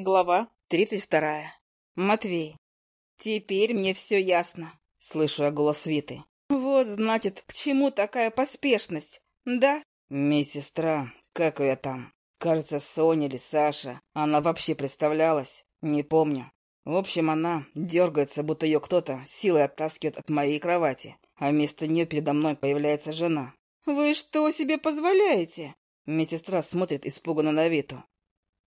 Глава тридцать вторая. Матвей. Теперь мне все ясно. Слышу я голос Виты. Вот, значит, к чему такая поспешность, да? Медсестра, как ее там? Кажется, Соня или Саша. Она вообще представлялась? Не помню. В общем, она дергается, будто ее кто-то силой оттаскивает от моей кровати, а вместо нее передо мной появляется жена. «Вы что себе позволяете?» Медсестра смотрит испуганно на Виту.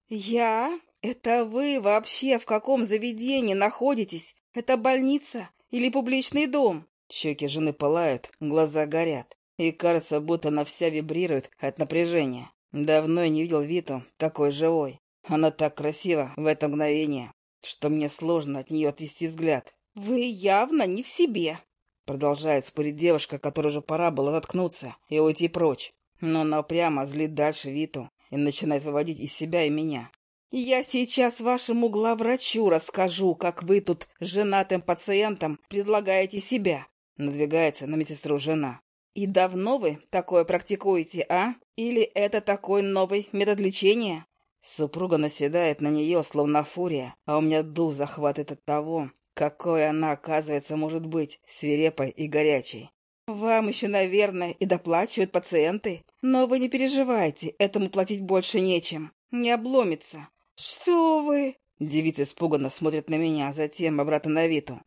«Я? Это вы вообще в каком заведении находитесь? Это больница или публичный дом?» Щеки жены пылают, глаза горят. И кажется, будто она вся вибрирует от напряжения. Давно я не видел Виту такой живой. Она так красива в это мгновение, что мне сложно от нее отвести взгляд. «Вы явно не в себе», — продолжает спорить девушка, которой уже пора было заткнуться и уйти прочь. Но она прямо злит дальше Виту, и начинает выводить из себя и меня. «Я сейчас вашему главврачу расскажу, как вы тут женатым пациентам предлагаете себя», — надвигается на медсестру жена. «И давно вы такое практикуете, а? Или это такой новый метод лечения?» Супруга наседает на нее, словно фурия, а у меня дух захватывает от того, какой она, оказывается, может быть, свирепой и горячей. «Вам еще, наверное, и доплачивают пациенты. Но вы не переживайте, этому платить больше нечем. Не обломится». «Что вы?» Девица испуганно смотрит на меня, а затем обратно на Виту.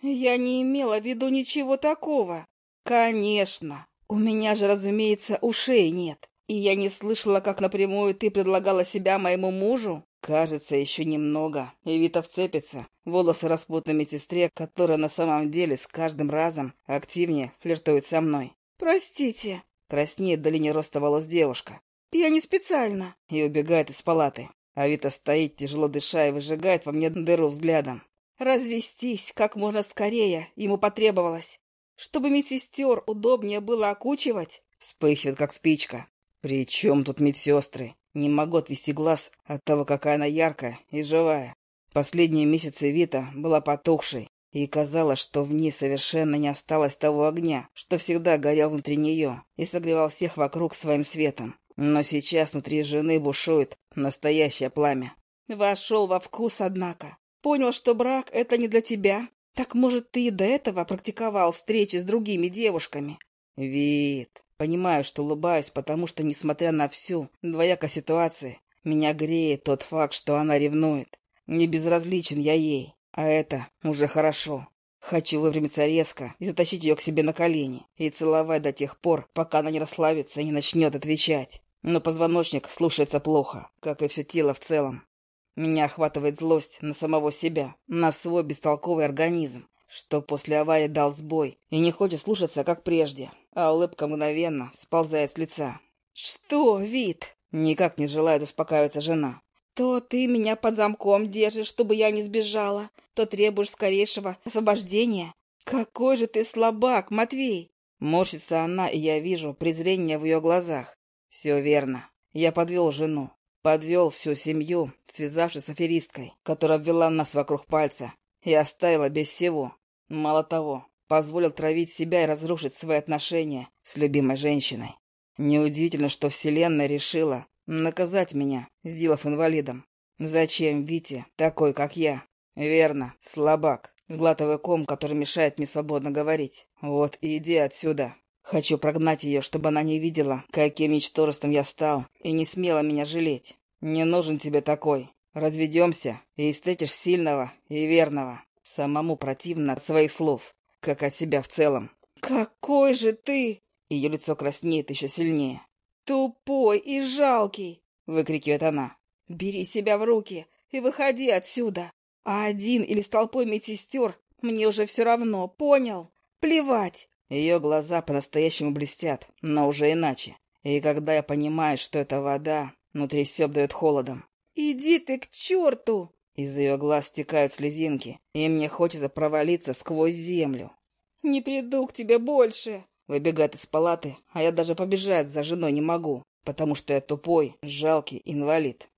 «Я не имела в виду ничего такого». «Конечно. У меня же, разумеется, ушей нет. И я не слышала, как напрямую ты предлагала себя моему мужу. Кажется, еще немного. И Вита вцепится. Волосы распутной медсестре, которая на самом деле с каждым разом активнее флиртует со мной. «Простите», — краснеет до линии роста волос девушка. «Я не специально». И убегает из палаты. А Вита стоит, тяжело дыша, и выжигает во мне дыру взглядом. Развестись как можно скорее ему потребовалось. Чтобы медсестер удобнее было окучивать. Вспыхивает, как спичка. «При чем тут медсестры?» Не могу отвести глаз от того, какая она яркая и живая. Последние месяцы Вита была потухшей, и казалось, что в ней совершенно не осталось того огня, что всегда горел внутри нее и согревал всех вокруг своим светом. Но сейчас внутри жены бушует настоящее пламя. Вошел во вкус, однако. Понял, что брак — это не для тебя. Так, может, ты и до этого практиковал встречи с другими девушками? Вид. Понимаю, что улыбаюсь, потому что, несмотря на всю двояко ситуации, меня греет тот факт, что она ревнует. Не безразличен я ей, а это уже хорошо. Хочу выпрямиться резко и затащить ее к себе на колени и целовать до тех пор, пока она не расслабится и не начнет отвечать. Но позвоночник слушается плохо, как и все тело в целом. Меня охватывает злость на самого себя, на свой бестолковый организм, что после аварии дал сбой и не хочет слушаться, как прежде, а улыбка мгновенно сползает с лица. «Что, вид?» — никак не желает успокаиваться жена. «То ты меня под замком держишь, чтобы я не сбежала, то требуешь скорейшего освобождения. Какой же ты слабак, Матвей!» Морщится она, и я вижу презрение в ее глазах. «Все верно. Я подвел жену, подвел всю семью, связавшись с аферисткой, которая обвела нас вокруг пальца и оставила без всего. Мало того, позволил травить себя и разрушить свои отношения с любимой женщиной. Неудивительно, что Вселенная решила наказать меня, сделав инвалидом. Зачем Вите такой, как я? Верно, слабак, сглатывая ком, который мешает мне свободно говорить. Вот и иди отсюда. Хочу прогнать ее, чтобы она не видела, каким ничтожеством я стал, и не смела меня жалеть. Не нужен тебе такой. Разведемся, и встретишь сильного и верного. Самому противно от своих слов, как от себя в целом. «Какой же ты!» Ее лицо краснеет еще сильнее. «Тупой и жалкий!» — выкрикивает она. «Бери себя в руки и выходи отсюда. А один или с толпой медсестер мне уже все равно, понял? Плевать!» Ее глаза по-настоящему блестят, но уже иначе. И когда я понимаю, что это вода, внутри все обдает холодом. «Иди ты к черту!» Из ее глаз стекают слезинки, и мне хочется провалиться сквозь землю. «Не приду к тебе больше!» Выбегает из палаты, а я даже побежать за женой не могу, потому что я тупой, жалкий инвалид.